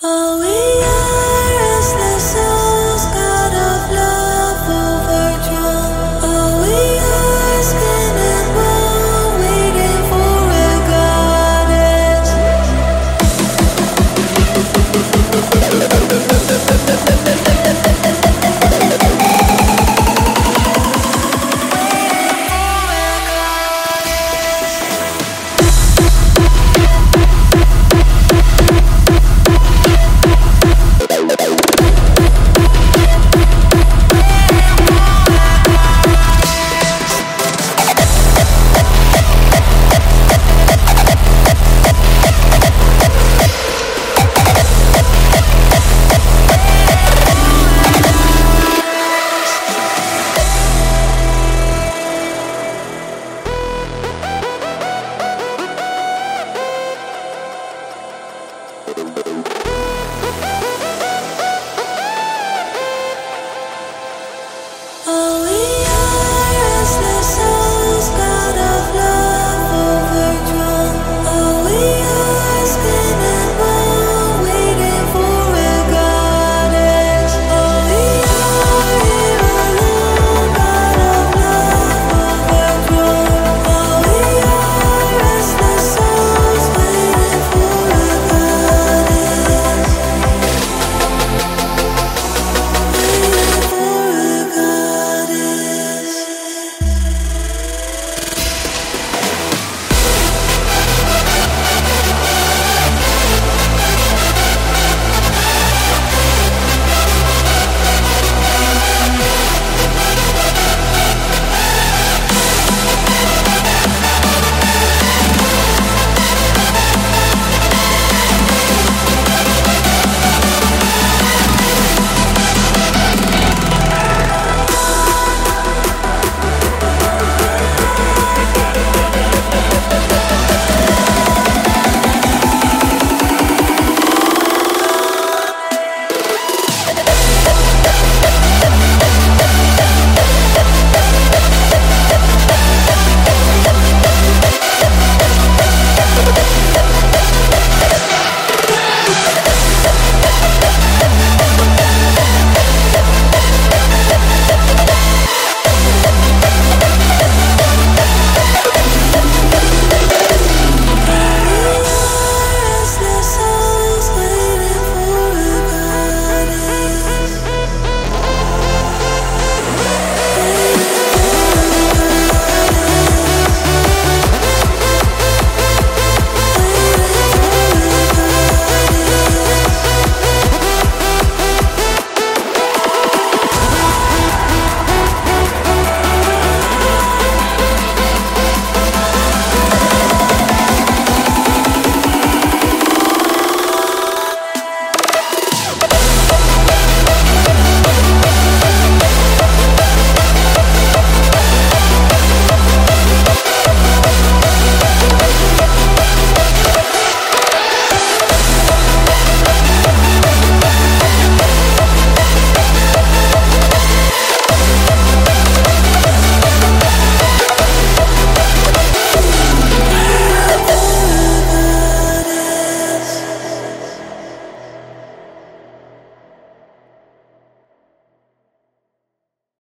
Oh,